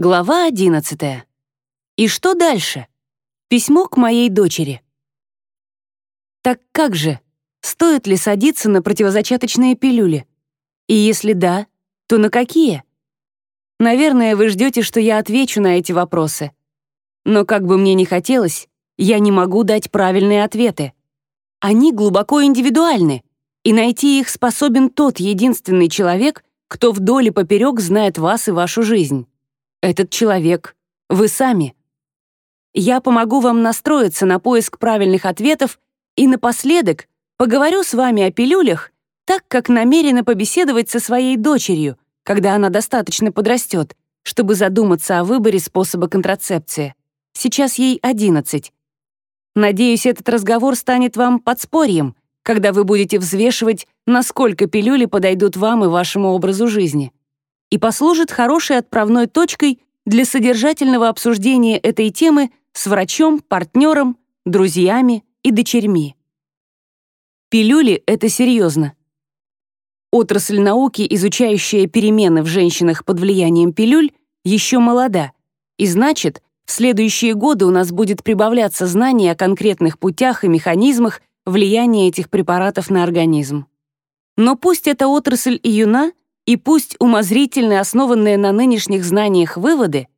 Глава 11. И что дальше? Письмо к моей дочери. Так как же, стоит ли садиться на противозачаточные пилюли? И если да, то на какие? Наверное, вы ждете, что я отвечу на эти вопросы. Но как бы мне ни хотелось, я не могу дать правильные ответы. Они глубоко индивидуальны, и найти их способен тот единственный человек, кто вдоль и поперек знает вас и вашу жизнь. Этот человек — вы сами. Я помогу вам настроиться на поиск правильных ответов и напоследок поговорю с вами о пилюлях, так как намерена побеседовать со своей дочерью, когда она достаточно подрастет, чтобы задуматься о выборе способа контрацепции. Сейчас ей 11. Надеюсь, этот разговор станет вам подспорьем, когда вы будете взвешивать, насколько пилюли подойдут вам и вашему образу жизни и послужит хорошей отправной точкой для содержательного обсуждения этой темы с врачом, партнером, друзьями и дочерьми. Пилюли — это серьезно. Отрасль науки, изучающая перемены в женщинах под влиянием пилюль, еще молода, и значит, в следующие годы у нас будет прибавляться знаний о конкретных путях и механизмах влияния этих препаратов на организм. Но пусть эта отрасль и юна, и пусть умозрительно основанные на нынешних знаниях выводы,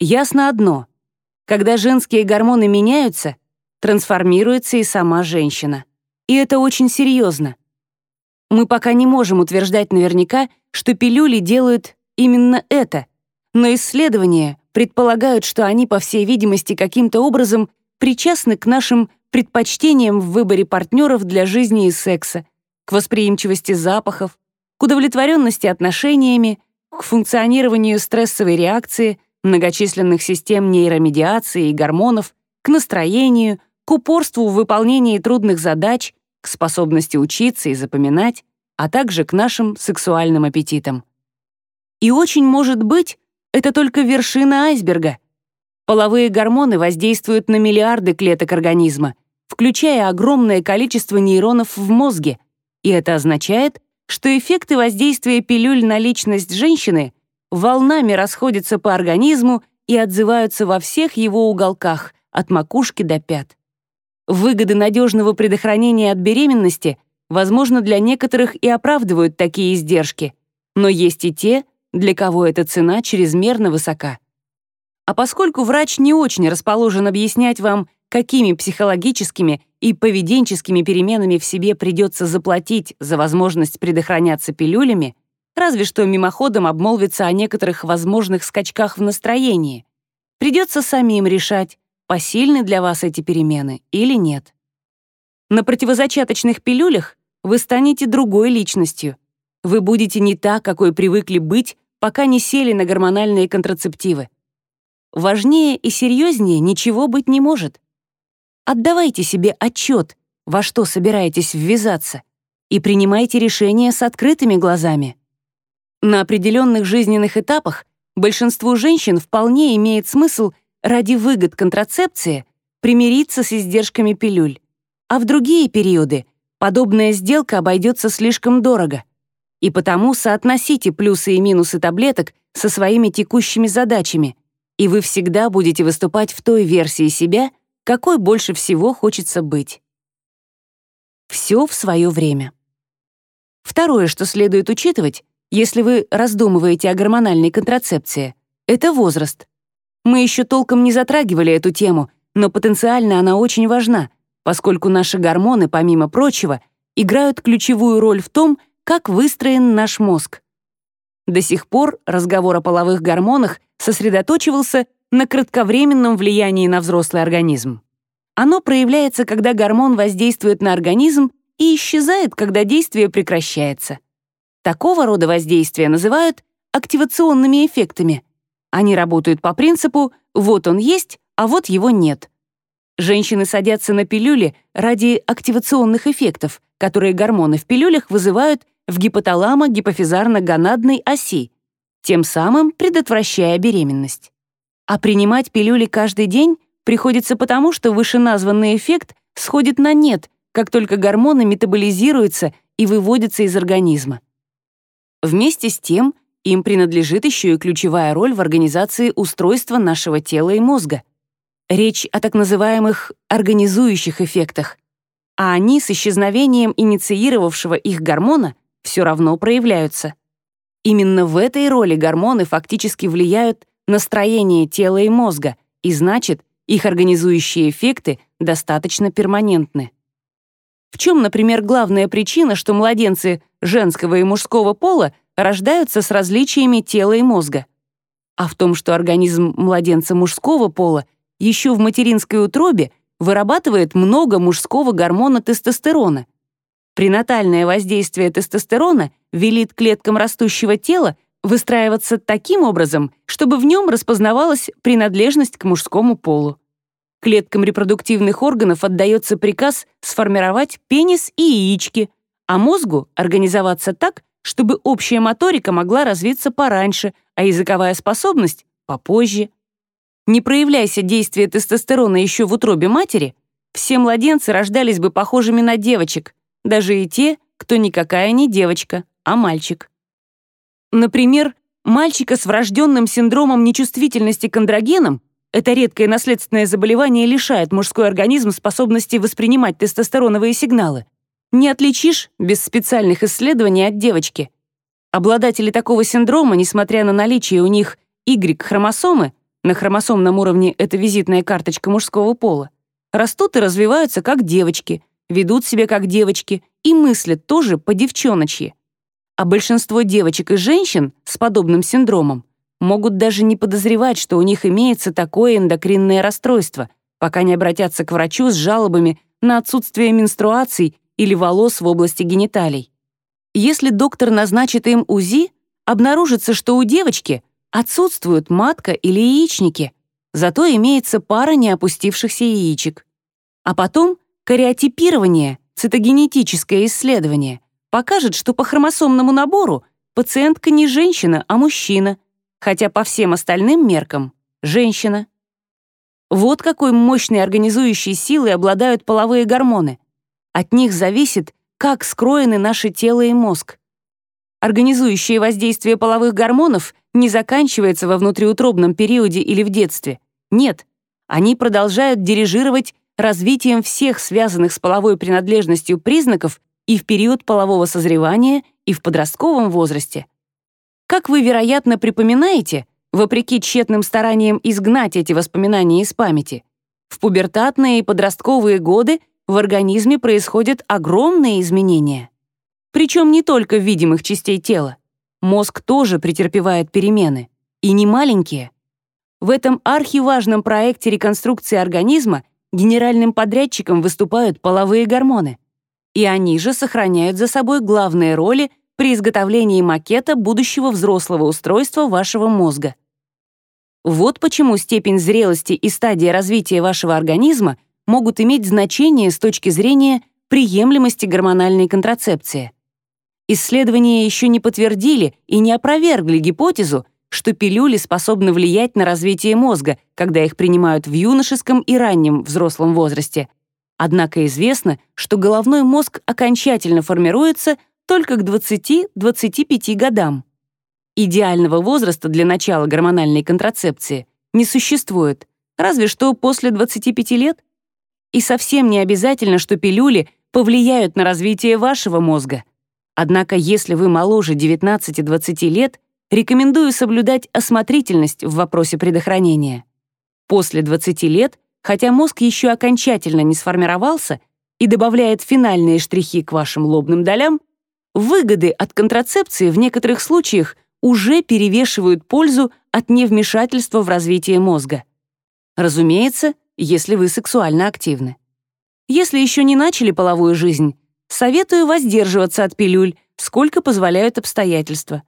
ясно одно — когда женские гормоны меняются, трансформируется и сама женщина. И это очень серьезно. Мы пока не можем утверждать наверняка, что пилюли делают именно это, но исследования предполагают, что они, по всей видимости, каким-то образом причастны к нашим предпочтениям в выборе партнеров для жизни и секса, к восприимчивости запахов, удовлетворенности отношениями, к функционированию стрессовой реакции, многочисленных систем нейромедиации и гормонов, к настроению, к упорству в выполнении трудных задач, к способности учиться и запоминать, а также к нашим сексуальным аппетитам. И очень может быть, это только вершина айсберга. Половые гормоны воздействуют на миллиарды клеток организма, включая огромное количество нейронов в мозге, и это означает, что эффекты воздействия пилюль на личность женщины волнами расходятся по организму и отзываются во всех его уголках, от макушки до пят. Выгоды надежного предохранения от беременности, возможно, для некоторых и оправдывают такие издержки, но есть и те, для кого эта цена чрезмерно высока. А поскольку врач не очень расположен объяснять вам, какими психологическими и поведенческими переменами в себе придется заплатить за возможность предохраняться пилюлями, разве что мимоходом обмолвиться о некоторых возможных скачках в настроении. Придется самим решать, посильны для вас эти перемены или нет. На противозачаточных пилюлях вы станете другой личностью. Вы будете не та, какой привыкли быть, пока не сели на гормональные контрацептивы. Важнее и серьезнее ничего быть не может. Отдавайте себе отчет, во что собираетесь ввязаться, и принимайте решения с открытыми глазами. На определенных жизненных этапах большинству женщин вполне имеет смысл ради выгод контрацепции примириться с издержками пилюль, а в другие периоды подобная сделка обойдется слишком дорого. И потому соотносите плюсы и минусы таблеток со своими текущими задачами, и вы всегда будете выступать в той версии себя, какой больше всего хочется быть. Все в свое время. Второе, что следует учитывать, если вы раздумываете о гормональной контрацепции, это возраст. Мы еще толком не затрагивали эту тему, но потенциально она очень важна, поскольку наши гормоны, помимо прочего, играют ключевую роль в том, как выстроен наш мозг. До сих пор разговор о половых гормонах сосредоточивался на кратковременном влиянии на взрослый организм. Оно проявляется, когда гормон воздействует на организм и исчезает, когда действие прекращается. Такого рода воздействия называют активационными эффектами. Они работают по принципу «вот он есть, а вот его нет». Женщины садятся на пилюли ради активационных эффектов, которые гормоны в пилюлях вызывают в гипоталамо-гипофизарно-гонадной оси, тем самым предотвращая беременность. А принимать пилюли каждый день приходится потому, что вышеназванный эффект сходит на нет, как только гормоны метаболизируются и выводятся из организма. Вместе с тем, им принадлежит еще и ключевая роль в организации устройства нашего тела и мозга. Речь о так называемых организующих эффектах, а они с исчезновением инициировавшего их гормона все равно проявляются. Именно в этой роли гормоны фактически влияют на строение тела и мозга, и значит, их организующие эффекты достаточно перманентны. В чем, например, главная причина, что младенцы женского и мужского пола рождаются с различиями тела и мозга? А в том, что организм младенца мужского пола еще в материнской утробе вырабатывает много мужского гормона тестостерона. Пренатальное воздействие тестостерона велит клеткам растущего тела выстраиваться таким образом, чтобы в нем распознавалась принадлежность к мужскому полу. Клеткам репродуктивных органов отдается приказ сформировать пенис и яички, а мозгу организоваться так, чтобы общая моторика могла развиться пораньше, а языковая способность — попозже. Не проявляйся действие тестостерона еще в утробе матери, все младенцы рождались бы похожими на девочек, даже и те, кто никакая не девочка, а мальчик. Например, мальчика с врожденным синдромом нечувствительности к андрогенам это редкое наследственное заболевание лишает мужской организм способности воспринимать тестостероновые сигналы. Не отличишь без специальных исследований от девочки. Обладатели такого синдрома, несмотря на наличие у них Y-хромосомы, на хромосомном уровне это визитная карточка мужского пола, растут и развиваются как девочки, ведут себя как девочки и мыслят тоже по-девчоночьи. А большинство девочек и женщин с подобным синдромом могут даже не подозревать, что у них имеется такое эндокринное расстройство, пока не обратятся к врачу с жалобами на отсутствие менструаций или волос в области гениталий. Если доктор назначит им УЗИ, обнаружится, что у девочки отсутствуют матка или яичники, зато имеется пара неопустившихся яичек. А потом кариотипирование, цитогенетическое исследование, покажет, что по хромосомному набору пациентка не женщина, а мужчина, хотя по всем остальным меркам — женщина. Вот какой мощной организующей силой обладают половые гормоны. От них зависит, как скроены наше тело и мозг. Организующее воздействие половых гормонов не заканчивается во внутриутробном периоде или в детстве. Нет, они продолжают дирижировать развитием всех связанных с половой принадлежностью признаков и в период полового созревания, и в подростковом возрасте. Как вы, вероятно, припоминаете, вопреки тщетным стараниям изгнать эти воспоминания из памяти, в пубертатные и подростковые годы в организме происходят огромные изменения. Причем не только в видимых частей тела. Мозг тоже претерпевает перемены. И не маленькие. В этом архиважном проекте реконструкции организма генеральным подрядчиком выступают половые гормоны. И они же сохраняют за собой главные роли при изготовлении макета будущего взрослого устройства вашего мозга. Вот почему степень зрелости и стадия развития вашего организма могут иметь значение с точки зрения приемлемости гормональной контрацепции. Исследования еще не подтвердили и не опровергли гипотезу, что пилюли способны влиять на развитие мозга, когда их принимают в юношеском и раннем взрослом возрасте. Однако известно, что головной мозг окончательно формируется только к 20-25 годам. Идеального возраста для начала гормональной контрацепции не существует, разве что после 25 лет. И совсем не обязательно, что пилюли повлияют на развитие вашего мозга. Однако, если вы моложе 19-20 лет, рекомендую соблюдать осмотрительность в вопросе предохранения. После 20 лет, хотя мозг еще окончательно не сформировался и добавляет финальные штрихи к вашим лобным долям, Выгоды от контрацепции в некоторых случаях уже перевешивают пользу от невмешательства в развитие мозга. Разумеется, если вы сексуально активны. Если еще не начали половую жизнь, советую воздерживаться от пилюль, сколько позволяют обстоятельства.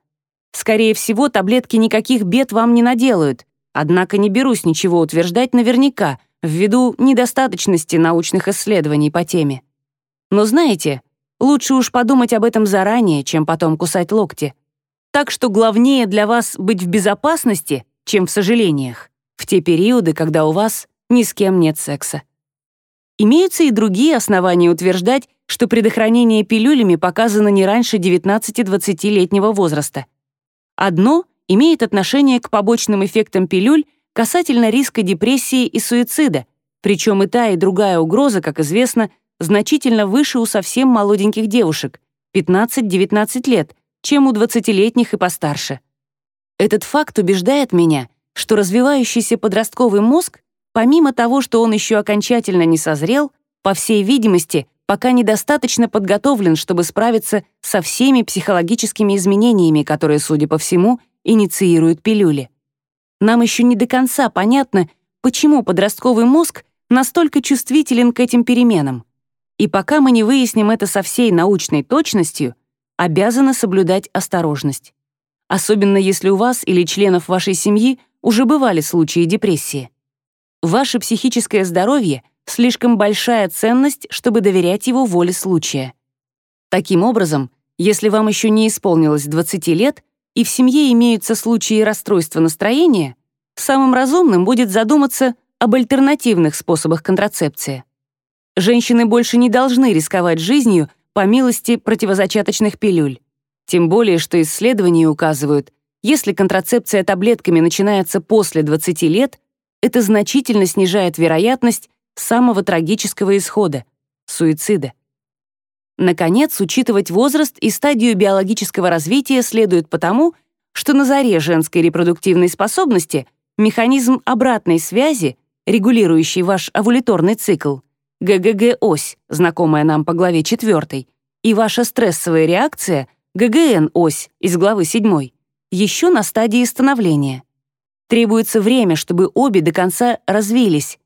Скорее всего, таблетки никаких бед вам не наделают, однако не берусь ничего утверждать наверняка, ввиду недостаточности научных исследований по теме. Но знаете, Лучше уж подумать об этом заранее, чем потом кусать локти. Так что главнее для вас быть в безопасности, чем в сожалениях, в те периоды, когда у вас ни с кем нет секса. Имеются и другие основания утверждать, что предохранение пилюлями показано не раньше 19-20-летнего возраста. Одно имеет отношение к побочным эффектам пилюль касательно риска депрессии и суицида, причем и та, и другая угроза, как известно, значительно выше у совсем молоденьких девушек, 15-19 лет, чем у 20-летних и постарше. Этот факт убеждает меня, что развивающийся подростковый мозг, помимо того, что он еще окончательно не созрел, по всей видимости, пока недостаточно подготовлен, чтобы справиться со всеми психологическими изменениями, которые, судя по всему, инициируют пилюли. Нам еще не до конца понятно, почему подростковый мозг настолько чувствителен к этим переменам. И пока мы не выясним это со всей научной точностью, обязаны соблюдать осторожность. Особенно если у вас или членов вашей семьи уже бывали случаи депрессии. Ваше психическое здоровье — слишком большая ценность, чтобы доверять его воле случая. Таким образом, если вам еще не исполнилось 20 лет и в семье имеются случаи расстройства настроения, самым разумным будет задуматься об альтернативных способах контрацепции. Женщины больше не должны рисковать жизнью по милости противозачаточных пилюль. Тем более, что исследования указывают, если контрацепция таблетками начинается после 20 лет, это значительно снижает вероятность самого трагического исхода — суицида. Наконец, учитывать возраст и стадию биологического развития следует потому, что на заре женской репродуктивной способности механизм обратной связи, регулирующий ваш овуляторный цикл, ГГГ-ось, знакомая нам по главе 4, и ваша стрессовая реакция, ГГН-ось из главы 7, еще на стадии становления. Требуется время, чтобы обе до конца развились,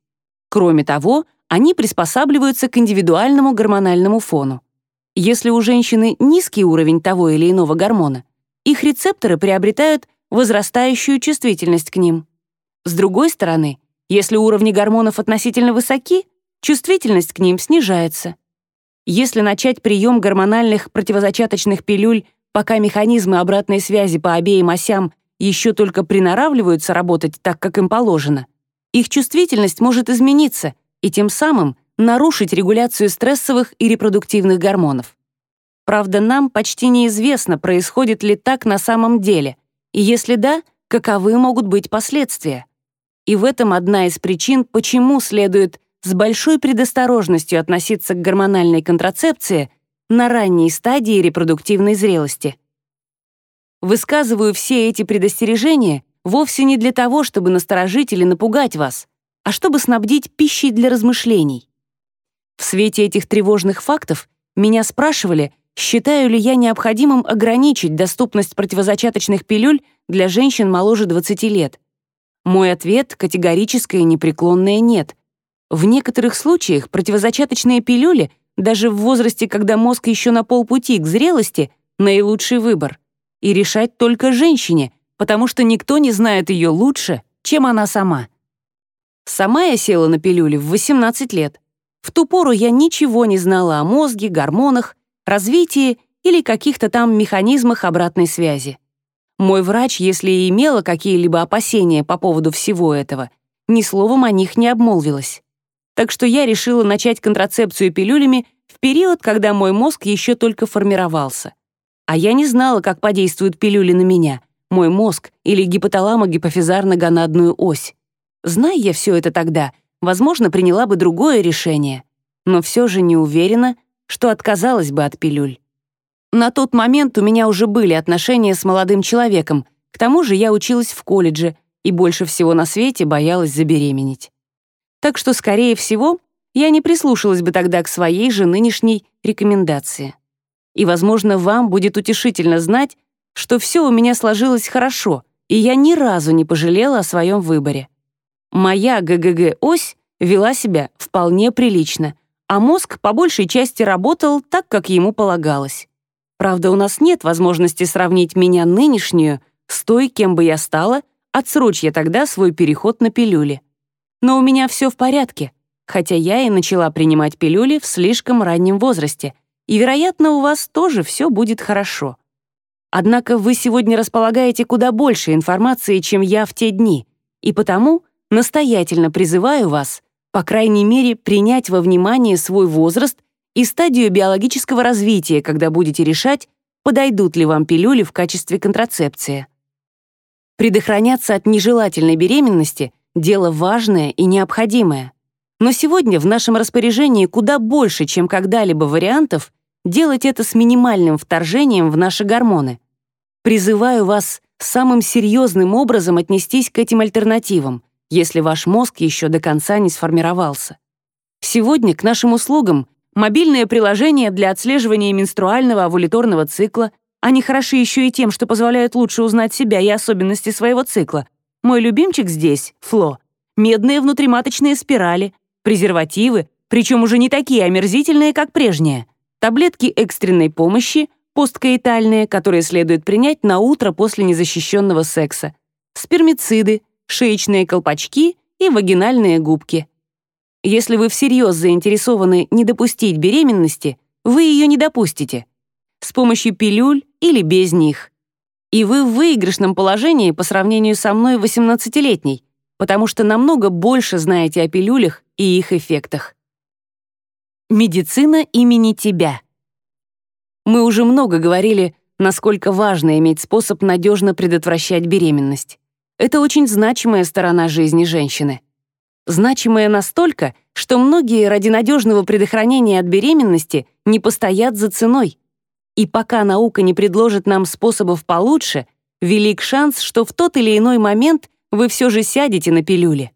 Кроме того, они приспосабливаются к индивидуальному гормональному фону. Если у женщины низкий уровень того или иного гормона, их рецепторы приобретают возрастающую чувствительность к ним. С другой стороны, если уровни гормонов относительно высоки, чувствительность к ним снижается. Если начать прием гормональных противозачаточных пилюль, пока механизмы обратной связи по обеим осям еще только приноравливаются работать так, как им положено, их чувствительность может измениться и тем самым нарушить регуляцию стрессовых и репродуктивных гормонов. Правда, нам почти неизвестно, происходит ли так на самом деле, и если да, каковы могут быть последствия. И в этом одна из причин, почему следует с большой предосторожностью относиться к гормональной контрацепции на ранней стадии репродуктивной зрелости. Высказываю все эти предостережения вовсе не для того, чтобы насторожить или напугать вас, а чтобы снабдить пищей для размышлений. В свете этих тревожных фактов меня спрашивали, считаю ли я необходимым ограничить доступность противозачаточных пилюль для женщин моложе 20 лет. Мой ответ — категорическое непреклонное «нет». В некоторых случаях противозачаточные пилюли, даже в возрасте, когда мозг еще на полпути к зрелости, наилучший выбор. И решать только женщине — потому что никто не знает ее лучше, чем она сама. Сама я села на пилюли в 18 лет. В ту пору я ничего не знала о мозге, гормонах, развитии или каких-то там механизмах обратной связи. Мой врач, если и имела какие-либо опасения по поводу всего этого, ни словом о них не обмолвилась. Так что я решила начать контрацепцию пилюлями в период, когда мой мозг еще только формировался. А я не знала, как подействуют пилюли на меня — мой мозг или гипоталамо-гипофизарно-гонадную ось. Зная я все это тогда, возможно, приняла бы другое решение, но все же не уверена, что отказалась бы от пилюль. На тот момент у меня уже были отношения с молодым человеком, к тому же я училась в колледже и больше всего на свете боялась забеременеть. Так что, скорее всего, я не прислушалась бы тогда к своей же нынешней рекомендации. И, возможно, вам будет утешительно знать, что все у меня сложилось хорошо, и я ни разу не пожалела о своем выборе. Моя ГГГ-ось вела себя вполне прилично, а мозг по большей части работал так, как ему полагалось. Правда, у нас нет возможности сравнить меня нынешнюю с той, кем бы я стала, отсрочь я тогда свой переход на пилюли. Но у меня все в порядке, хотя я и начала принимать пилюли в слишком раннем возрасте, и, вероятно, у вас тоже все будет хорошо. Однако вы сегодня располагаете куда больше информации, чем я в те дни, и потому настоятельно призываю вас, по крайней мере, принять во внимание свой возраст и стадию биологического развития, когда будете решать, подойдут ли вам пилюли в качестве контрацепции. Предохраняться от нежелательной беременности — дело важное и необходимое. Но сегодня в нашем распоряжении куда больше, чем когда-либо вариантов делать это с минимальным вторжением в наши гормоны. Призываю вас самым серьезным образом отнестись к этим альтернативам, если ваш мозг еще до конца не сформировался. Сегодня к нашим услугам мобильное приложение для отслеживания менструального овуляторного цикла, они хороши еще и тем, что позволяют лучше узнать себя и особенности своего цикла. Мой любимчик здесь — Фло. Медные внутриматочные спирали, презервативы, причем уже не такие омерзительные, как прежние, таблетки экстренной помощи, посткаитальные, которые следует принять на утро после незащищенного секса, спермициды, шеечные колпачки и вагинальные губки. Если вы всерьез заинтересованы не допустить беременности, вы ее не допустите. С помощью пилюль или без них. И вы в выигрышном положении по сравнению со мной 18-летней, потому что намного больше знаете о пилюлях и их эффектах. Медицина имени тебя. Мы уже много говорили, насколько важно иметь способ надежно предотвращать беременность. Это очень значимая сторона жизни женщины. Значимая настолько, что многие ради надежного предохранения от беременности не постоят за ценой. И пока наука не предложит нам способов получше, велик шанс, что в тот или иной момент вы все же сядете на пилюли.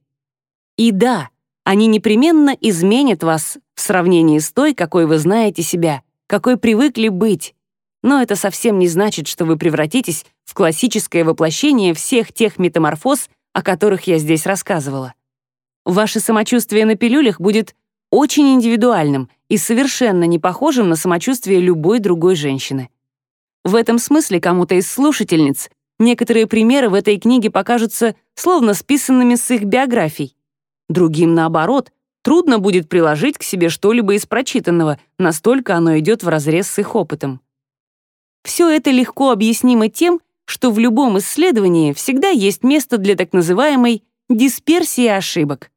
И да, они непременно изменят вас в сравнении с той, какой вы знаете себя, какой привыкли быть. Но это совсем не значит, что вы превратитесь в классическое воплощение всех тех метаморфоз, о которых я здесь рассказывала. Ваше самочувствие на пилюлях будет очень индивидуальным и совершенно не похожим на самочувствие любой другой женщины. В этом смысле кому-то из слушательниц некоторые примеры в этой книге покажутся словно списанными с их биографий. Другим, наоборот, трудно будет приложить к себе что-либо из прочитанного, настолько оно идет вразрез с их опытом. Все это легко объяснимо тем, что в любом исследовании всегда есть место для так называемой дисперсии ошибок.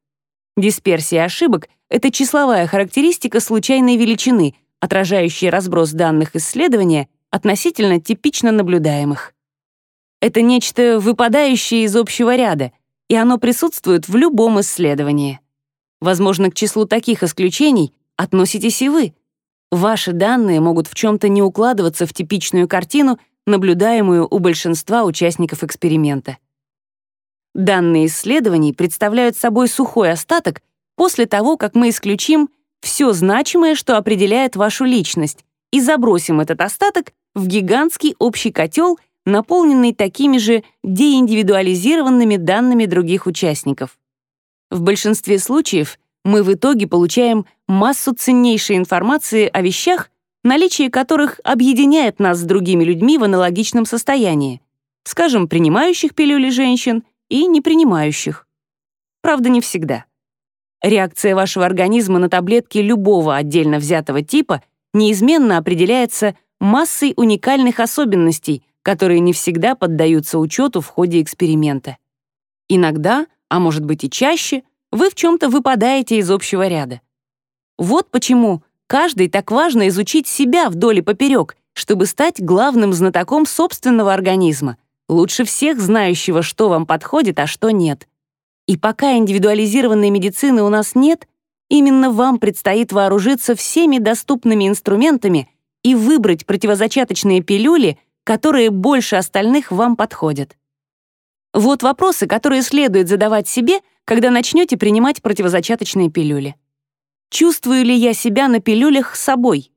Дисперсия ошибок — это числовая характеристика случайной величины, отражающая разброс данных исследования относительно типично наблюдаемых. Это нечто выпадающее из общего ряда, и оно присутствует в любом исследовании. Возможно, к числу таких исключений относитесь и вы. Ваши данные могут в чем-то не укладываться в типичную картину, наблюдаемую у большинства участников эксперимента. Данные исследований представляют собой сухой остаток после того, как мы исключим все значимое, что определяет вашу личность, и забросим этот остаток в гигантский общий котел наполненный такими же деиндивидуализированными данными других участников. В большинстве случаев мы в итоге получаем массу ценнейшей информации о вещах, наличие которых объединяет нас с другими людьми в аналогичном состоянии, скажем, принимающих пилюли женщин и не принимающих. Правда, не всегда. Реакция вашего организма на таблетки любого отдельно взятого типа неизменно определяется массой уникальных особенностей, которые не всегда поддаются учету в ходе эксперимента. Иногда, а может быть и чаще, вы в чем-то выпадаете из общего ряда. Вот почему каждый так важно изучить себя вдоль и поперек, чтобы стать главным знатоком собственного организма, лучше всех знающего, что вам подходит, а что нет. И пока индивидуализированной медицины у нас нет, именно вам предстоит вооружиться всеми доступными инструментами и выбрать противозачаточные пилюли, которые больше остальных вам подходят. Вот вопросы, которые следует задавать себе, когда начнете принимать противозачаточные пилюли. Чувствую ли я себя на пилюлях собой?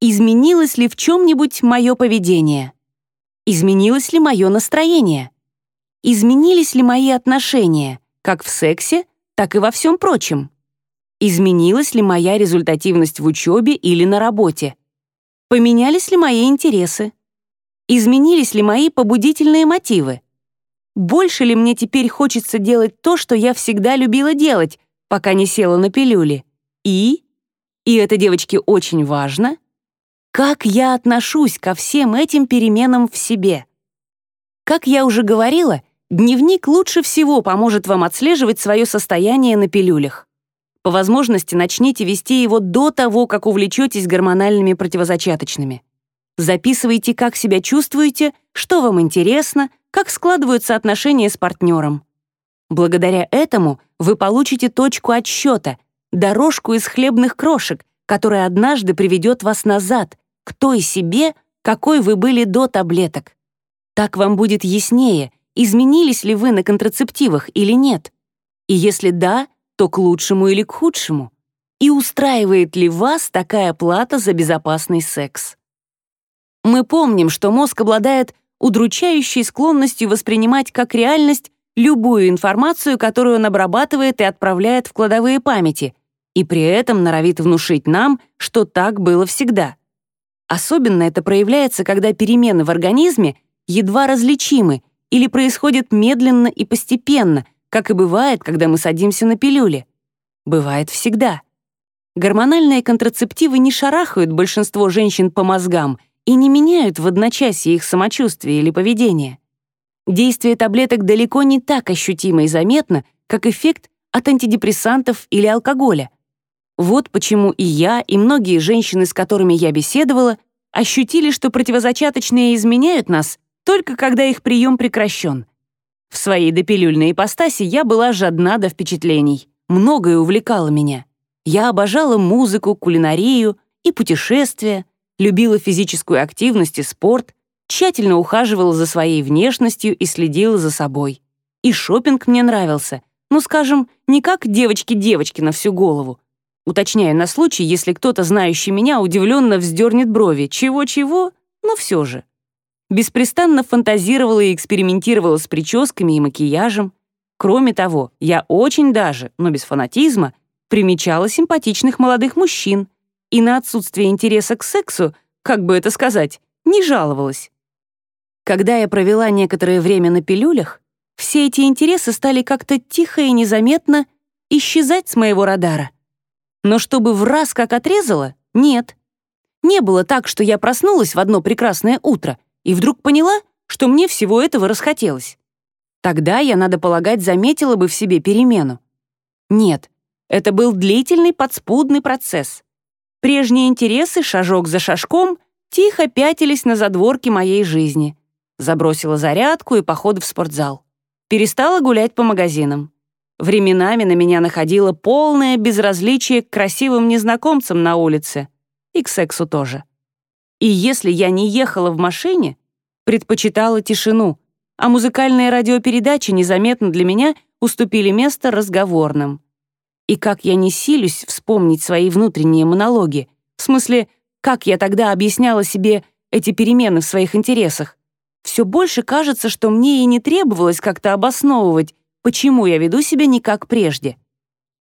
Изменилось ли в чем-нибудь мое поведение? Изменилось ли мое настроение? Изменились ли мои отношения, как в сексе, так и во всем прочем? Изменилась ли моя результативность в учебе или на работе? Поменялись ли мои интересы? Изменились ли мои побудительные мотивы? Больше ли мне теперь хочется делать то, что я всегда любила делать, пока не села на пилюли? И, и это, девочки, очень важно, как я отношусь ко всем этим переменам в себе? Как я уже говорила, дневник лучше всего поможет вам отслеживать свое состояние на пилюлях. По возможности начните вести его до того, как увлечетесь гормональными противозачаточными. Записывайте, как себя чувствуете, что вам интересно, как складываются отношения с партнером. Благодаря этому вы получите точку отсчета, дорожку из хлебных крошек, которая однажды приведет вас назад, к той себе, какой вы были до таблеток. Так вам будет яснее, изменились ли вы на контрацептивах или нет. И если да, то к лучшему или к худшему. И устраивает ли вас такая плата за безопасный секс? Мы помним, что мозг обладает удручающей склонностью воспринимать как реальность любую информацию, которую он обрабатывает и отправляет в кладовые памяти, и при этом норовит внушить нам, что так было всегда. Особенно это проявляется, когда перемены в организме едва различимы или происходят медленно и постепенно, как и бывает, когда мы садимся на пилюли. Бывает всегда. Гормональные контрацептивы не шарахают большинство женщин по мозгам и не меняют в одночасье их самочувствие или поведение. Действие таблеток далеко не так ощутимо и заметно, как эффект от антидепрессантов или алкоголя. Вот почему и я, и многие женщины, с которыми я беседовала, ощутили, что противозачаточные изменяют нас только когда их прием прекращен. В своей допилюльной ипостаси я была жадна до впечатлений. Многое увлекало меня. Я обожала музыку, кулинарию и путешествия, любила физическую активность и спорт, тщательно ухаживала за своей внешностью и следила за собой. И шопинг мне нравился, ну, скажем, не как девочки-девочки на всю голову. Уточняю на случай, если кто-то, знающий меня, удивленно вздернет брови. Чего-чего? Но все же. Беспрестанно фантазировала и экспериментировала с прическами и макияжем. Кроме того, я очень даже, но без фанатизма, примечала симпатичных молодых мужчин и на отсутствие интереса к сексу, как бы это сказать, не жаловалась. Когда я провела некоторое время на пилюлях, все эти интересы стали как-то тихо и незаметно исчезать с моего радара. Но чтобы в раз как отрезало, нет. Не было так, что я проснулась в одно прекрасное утро и вдруг поняла, что мне всего этого расхотелось. Тогда я, надо полагать, заметила бы в себе перемену. Нет, это был длительный подспудный процесс. Прежние интересы, шажок за шажком, тихо пятились на задворке моей жизни. Забросила зарядку и походы в спортзал. Перестала гулять по магазинам. Временами на меня находило полное безразличие к красивым незнакомцам на улице. И к сексу тоже. И если я не ехала в машине, предпочитала тишину, а музыкальные радиопередачи незаметно для меня уступили место разговорным. И как я не силюсь вспомнить свои внутренние монологи, в смысле, как я тогда объясняла себе эти перемены в своих интересах, все больше кажется, что мне и не требовалось как-то обосновывать, почему я веду себя не как прежде.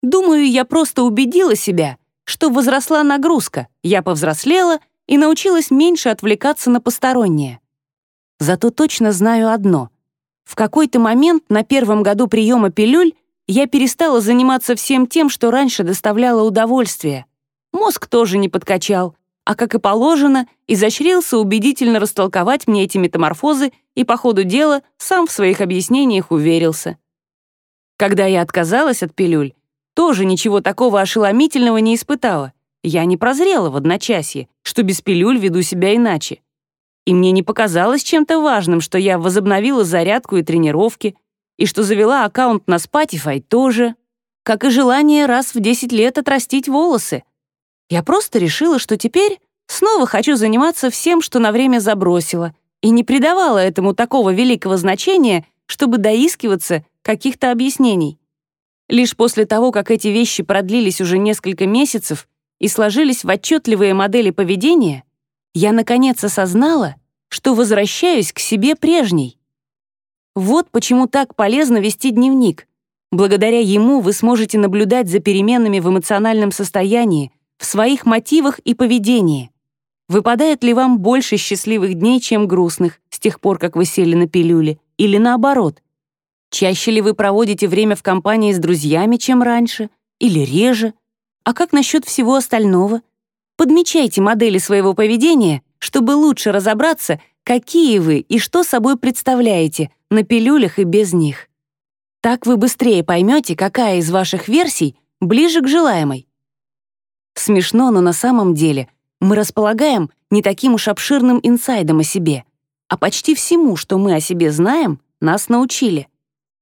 Думаю, я просто убедила себя, что возросла нагрузка, я повзрослела и научилась меньше отвлекаться на постороннее. Зато точно знаю одно. В какой-то момент на первом году приема пилюль я перестала заниматься всем тем, что раньше доставляло удовольствие. Мозг тоже не подкачал, а, как и положено, изощрился убедительно растолковать мне эти метаморфозы и по ходу дела сам в своих объяснениях уверился. Когда я отказалась от пилюль, тоже ничего такого ошеломительного не испытала. Я не прозрела в одночасье, что без пилюль веду себя иначе. И мне не показалось чем-то важным, что я возобновила зарядку и тренировки, и что завела аккаунт на Spotify тоже, как и желание раз в 10 лет отрастить волосы — я просто решила, что теперь снова хочу заниматься всем, что на время забросила, и не придавала этому такого великого значения, чтобы доискиваться каких-то объяснений. Лишь после того, как эти вещи продлились уже несколько месяцев и сложились в отчетливые модели поведения, я наконец осознала, что возвращаюсь к себе прежней. Вот почему так полезно вести дневник. Благодаря ему вы сможете наблюдать за переменами в эмоциональном состоянии, в своих мотивах и поведении. Выпадает ли вам больше счастливых дней, чем грустных, с тех пор, как вы сели на пилюле, или наоборот? Чаще ли вы проводите время в компании с друзьями, чем раньше, или реже? А как насчет всего остального? Подмечайте модели своего поведения, чтобы лучше разобраться, какие вы и что собой представляете на пилюлях и без них. Так вы быстрее поймете, какая из ваших версий ближе к желаемой. Смешно, но на самом деле мы располагаем не таким уж обширным инсайдом о себе. А почти всему, что мы о себе знаем, нас научили.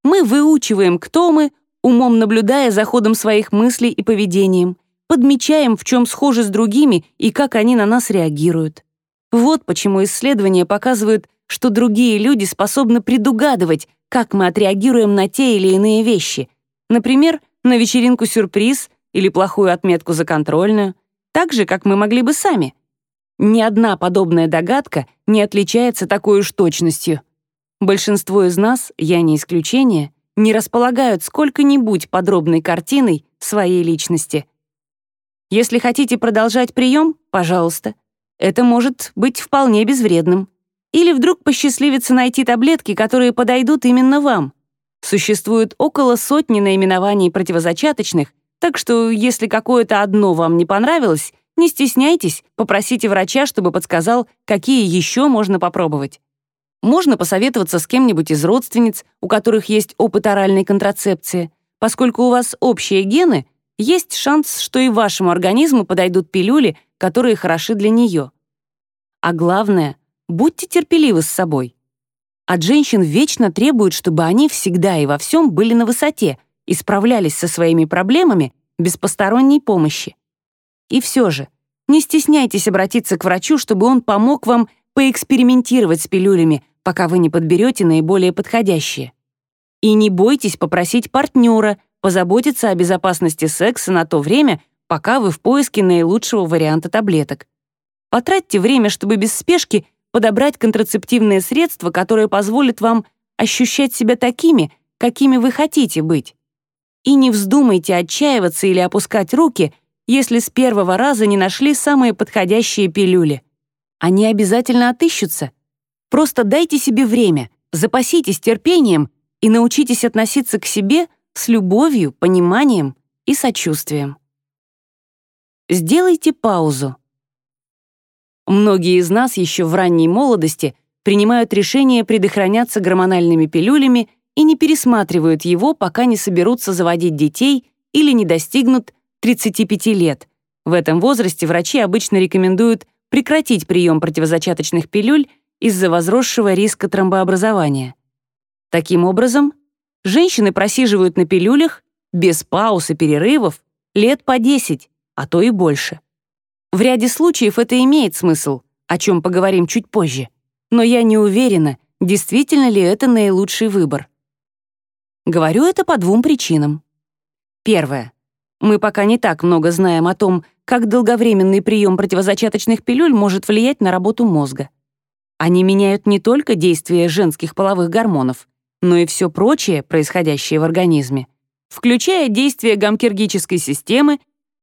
Мы выучиваем, кто мы, умом наблюдая за ходом своих мыслей и поведением, подмечаем, в чем схожи с другими и как они на нас реагируют. Вот почему исследования показывают, что другие люди способны предугадывать, как мы отреагируем на те или иные вещи. Например, на вечеринку-сюрприз или плохую отметку за контрольную, так же, как мы могли бы сами. Ни одна подобная догадка не отличается такой уж точностью. Большинство из нас, я не исключение, не располагают сколько-нибудь подробной картиной своей личности. Если хотите продолжать прием, пожалуйста. Это может быть вполне безвредным. Или вдруг посчастливится найти таблетки, которые подойдут именно вам. Существует около сотни наименований противозачаточных, так что если какое-то одно вам не понравилось, не стесняйтесь, попросите врача, чтобы подсказал, какие еще можно попробовать. Можно посоветоваться с кем-нибудь из родственниц, у которых есть опыт оральной контрацепции. Поскольку у вас общие гены, есть шанс, что и вашему организму подойдут пилюли, которые хороши для нее. А главное, будьте терпеливы с собой. От женщин вечно требуют, чтобы они всегда и во всем были на высоте и справлялись со своими проблемами без посторонней помощи. И все же, не стесняйтесь обратиться к врачу, чтобы он помог вам поэкспериментировать с пилюлями, пока вы не подберете наиболее подходящие. И не бойтесь попросить партнера позаботиться о безопасности секса на то время, пока вы в поиске наилучшего варианта таблеток. Потратьте время, чтобы без спешки подобрать контрацептивные средства, которые позволят вам ощущать себя такими, какими вы хотите быть. И не вздумайте отчаиваться или опускать руки, если с первого раза не нашли самые подходящие пилюли. Они обязательно отыщутся — Просто дайте себе время, запаситесь терпением и научитесь относиться к себе с любовью, пониманием и сочувствием. Сделайте паузу. Многие из нас еще в ранней молодости принимают решение предохраняться гормональными пилюлями и не пересматривают его, пока не соберутся заводить детей или не достигнут 35 лет. В этом возрасте врачи обычно рекомендуют прекратить прием противозачаточных пилюль из-за возросшего риска тромбообразования. Таким образом, женщины просиживают на пилюлях без пауз и перерывов лет по 10, а то и больше. В ряде случаев это имеет смысл, о чем поговорим чуть позже, но я не уверена, действительно ли это наилучший выбор. Говорю это по двум причинам. Первое. Мы пока не так много знаем о том, как долговременный прием противозачаточных пилюль может влиять на работу мозга. Они меняют не только действие женских половых гормонов, но и все прочее, происходящее в организме, включая действие гамкергической системы,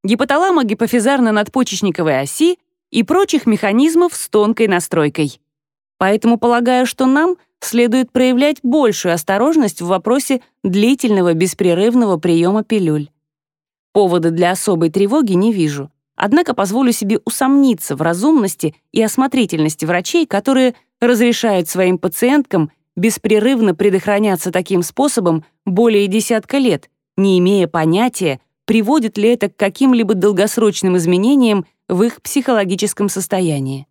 гипоталамо-гипофизарно-надпочечниковой оси и прочих механизмов с тонкой настройкой. Поэтому полагаю, что нам следует проявлять большую осторожность в вопросе длительного беспрерывного приема пилюль. Повода для особой тревоги не вижу. Однако позволю себе усомниться в разумности и осмотрительности врачей, которые разрешают своим пациенткам беспрерывно предохраняться таким способом более десятка лет, не имея понятия, приводит ли это к каким-либо долгосрочным изменениям в их психологическом состоянии.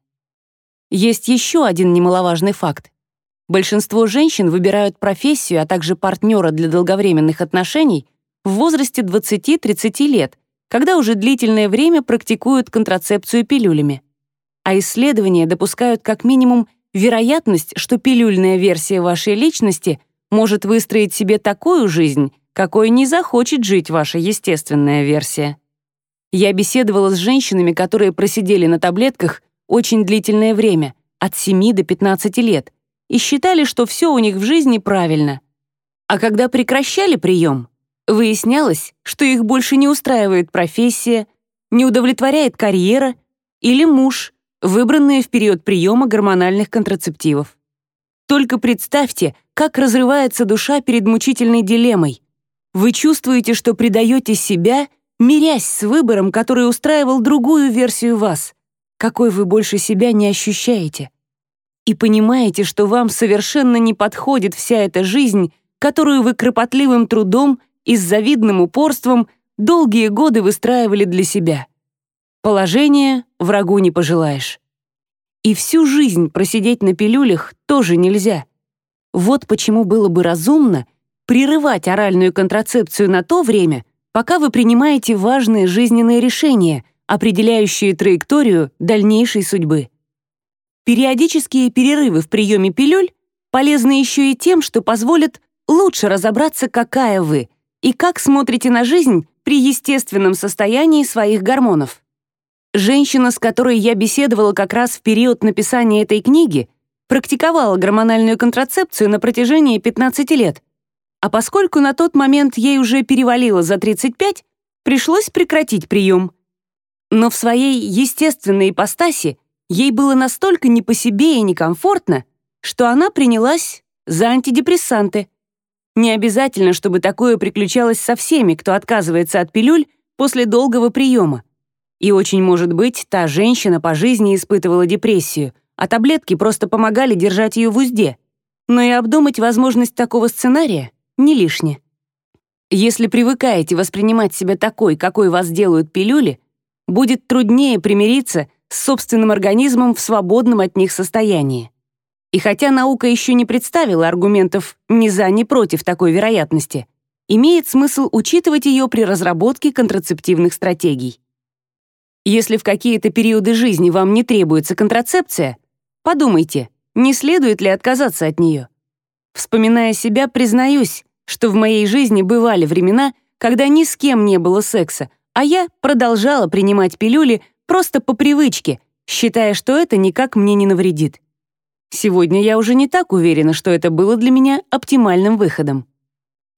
Есть еще один немаловажный факт. Большинство женщин выбирают профессию, а также партнера для долговременных отношений в возрасте 20-30 лет, когда уже длительное время практикуют контрацепцию пилюлями. А исследования допускают как минимум вероятность, что пилюльная версия вашей личности может выстроить себе такую жизнь, какой не захочет жить ваша естественная версия. Я беседовала с женщинами, которые просидели на таблетках очень длительное время, от 7 до 15 лет, и считали, что все у них в жизни правильно. А когда прекращали прием, Выяснялось, что их больше не устраивает профессия, не удовлетворяет карьера или муж, выбранные в период приема гормональных контрацептивов. Только представьте, как разрывается душа перед мучительной дилеммой. Вы чувствуете, что предаете себя, мирясь с выбором, который устраивал другую версию вас, какой вы больше себя не ощущаете. И понимаете, что вам совершенно не подходит вся эта жизнь, которую вы кропотливым трудом и с завидным упорством долгие годы выстраивали для себя. Положение врагу не пожелаешь. И всю жизнь просидеть на пилюлях тоже нельзя. Вот почему было бы разумно прерывать оральную контрацепцию на то время, пока вы принимаете важные жизненные решения, определяющие траекторию дальнейшей судьбы. Периодические перерывы в приеме пилюль полезны еще и тем, что позволят лучше разобраться, какая вы и как смотрите на жизнь при естественном состоянии своих гормонов. Женщина, с которой я беседовала как раз в период написания этой книги, практиковала гормональную контрацепцию на протяжении 15 лет. А поскольку на тот момент ей уже перевалило за 35, пришлось прекратить прием. Но в своей естественной ипостаси ей было настолько не по себе и некомфортно, что она принялась за антидепрессанты. Не обязательно, чтобы такое приключалось со всеми, кто отказывается от пилюль после долгого приема. И очень может быть, та женщина по жизни испытывала депрессию, а таблетки просто помогали держать ее в узде. Но и обдумать возможность такого сценария не лишне. Если привыкаете воспринимать себя такой, какой вас делают пилюли, будет труднее примириться с собственным организмом в свободном от них состоянии. И хотя наука еще не представила аргументов ни за, ни против такой вероятности, имеет смысл учитывать ее при разработке контрацептивных стратегий. Если в какие-то периоды жизни вам не требуется контрацепция, Подумайте, не следует ли отказаться от нее? Вспоминая себя, признаюсь, что в моей жизни бывали времена, когда ни с кем не было секса, а я продолжала принимать пилюли просто по привычке, считая, что это никак мне не навредит. Сегодня я уже не так уверена, что это было для меня оптимальным выходом.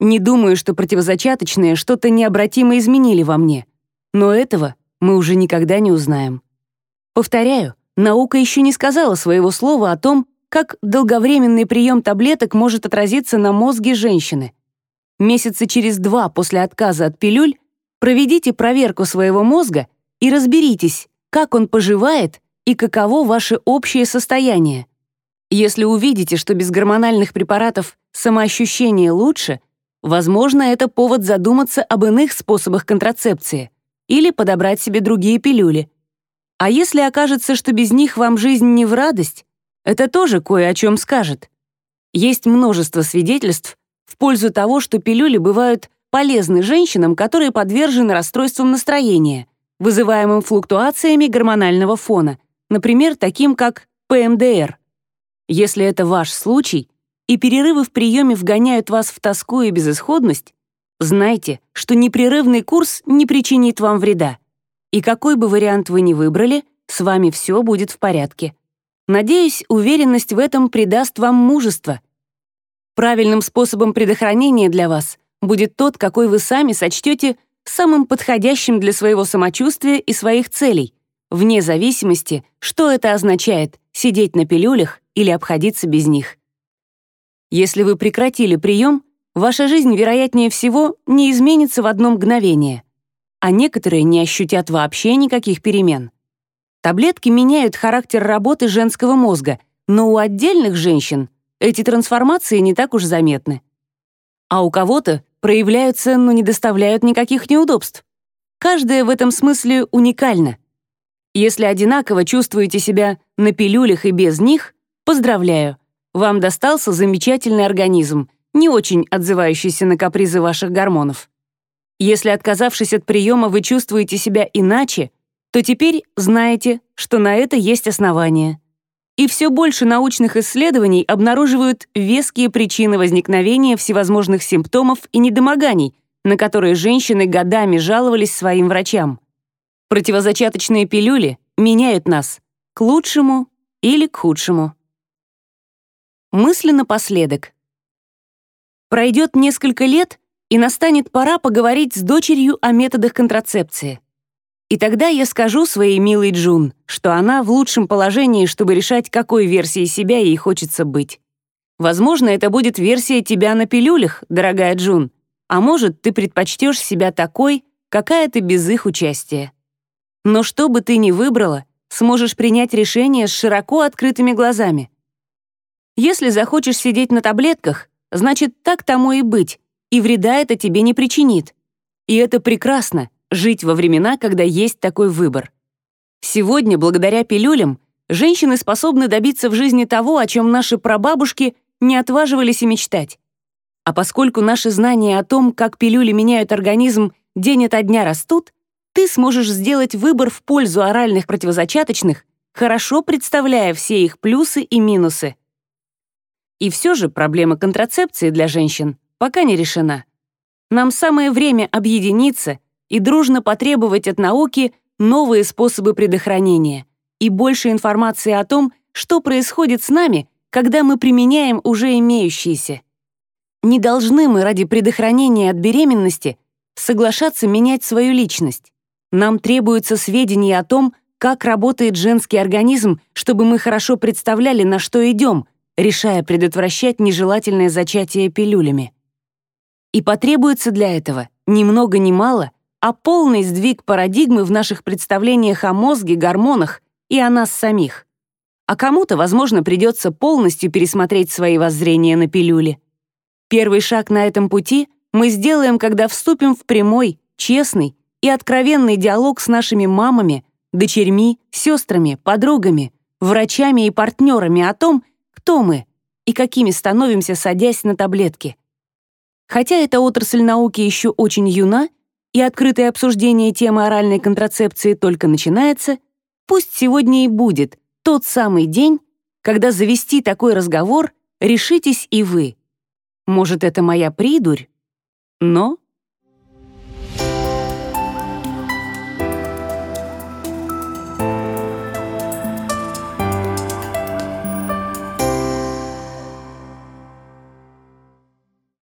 Не думаю, что противозачаточные что-то необратимо изменили во мне, но этого мы уже никогда не узнаем. Повторяю, наука еще не сказала своего слова о том, как долговременный прием таблеток может отразиться на мозге женщины. Месяца через два после отказа от пилюль проведите проверку своего мозга и разберитесь, как он поживает и каково ваше общее состояние. Если увидите, что без гормональных препаратов самоощущение лучше, возможно, это повод задуматься об иных способах контрацепции или подобрать себе другие пилюли, а если окажется, что без них вам жизнь не в радость, это тоже кое о чем скажет. Есть множество свидетельств в пользу того, что пилюли бывают полезны женщинам, которые подвержены расстройствам настроения, вызываемым флуктуациями гормонального фона, например, таким как ПМДР. Если это ваш случай, и перерывы в приеме вгоняют вас в тоску и безысходность, знайте, что непрерывный курс не причинит вам вреда. И какой бы вариант вы ни выбрали, с вами все будет в порядке. Надеюсь, уверенность в этом придаст вам мужество. Правильным способом предохранения для вас будет тот, какой вы сами сочтете самым подходящим для своего самочувствия и своих целей, вне зависимости, что это означает — сидеть на пилюлях или обходиться без них. Если вы прекратили прием, ваша жизнь, вероятнее всего, не изменится в одно мгновение — а некоторые не ощутят вообще никаких перемен. Таблетки меняют характер работы женского мозга, но у отдельных женщин эти трансформации не так уж заметны. А у кого-то проявляются, но не доставляют никаких неудобств. Каждая в этом смысле уникальна. Если одинаково чувствуете себя на пилюлях и без них, поздравляю, вам достался замечательный организм, не очень отзывающийся на капризы ваших гормонов. Если, отказавшись от приема, вы чувствуете себя иначе, то теперь знаете, что на это есть основания. И все больше научных исследований обнаруживают веские причины возникновения всевозможных симптомов и недомоганий, на которые женщины годами жаловались своим врачам. Противозачаточные пилюли меняют нас к лучшему или к худшему. Мысли напоследок. Пройдет несколько лет, и настанет пора поговорить с дочерью о методах контрацепции. И тогда я скажу своей милой Джун, что она в лучшем положении, чтобы решать, какой версией себя ей хочется быть. Возможно, это будет версия тебя на пилюлях, дорогая Джун, а может, ты предпочтешь себя такой, какая ты без их участия. Но что бы ты ни выбрала, сможешь принять решение с широко открытыми глазами. Если захочешь сидеть на таблетках, значит, так тому и быть, и вреда это тебе не причинит. И это прекрасно — жить во времена, когда есть такой выбор. Сегодня, благодаря пилюлям, Женщины способны добиться в жизни того, о чем наши прабабушки не отваживались и мечтать. А поскольку наши знания о том, как пилюли меняют организм, день ото дня растут, ты сможешь сделать выбор в пользу оральных противозачаточных, хорошо представляя все их плюсы и минусы. И все же проблема контрацепции для женщин пока не решена. Нам самое время объединиться и дружно потребовать от науки новые способы предохранения и больше информации о том, что происходит с нами, когда мы применяем уже имеющиеся. Не должны мы ради предохранения от беременности соглашаться менять свою личность. Нам требуется сведения о том, как работает женский организм, чтобы мы хорошо представляли, на что идем, решая предотвращать нежелательное зачатие пилюлями. И потребуется для этого ни много ни мало, а полный сдвиг парадигмы в наших представлениях о мозге, гормонах и о нас самих. А кому-то, возможно, придется полностью пересмотреть свои воззрения на пилюли. Первый шаг на этом пути мы сделаем, когда вступим в прямой, честный и откровенный диалог с нашими мамами, дочерьми, сестрами, подругами, врачами и партнерами о том, кто мы и какими становимся, садясь на таблетки. Хотя эта отрасль науки еще очень юна, и открытое обсуждение темы оральной контрацепции только начинается, пусть сегодня и будет тот самый день, когда завести такой разговор решитесь и вы. Может, это моя придурь? Но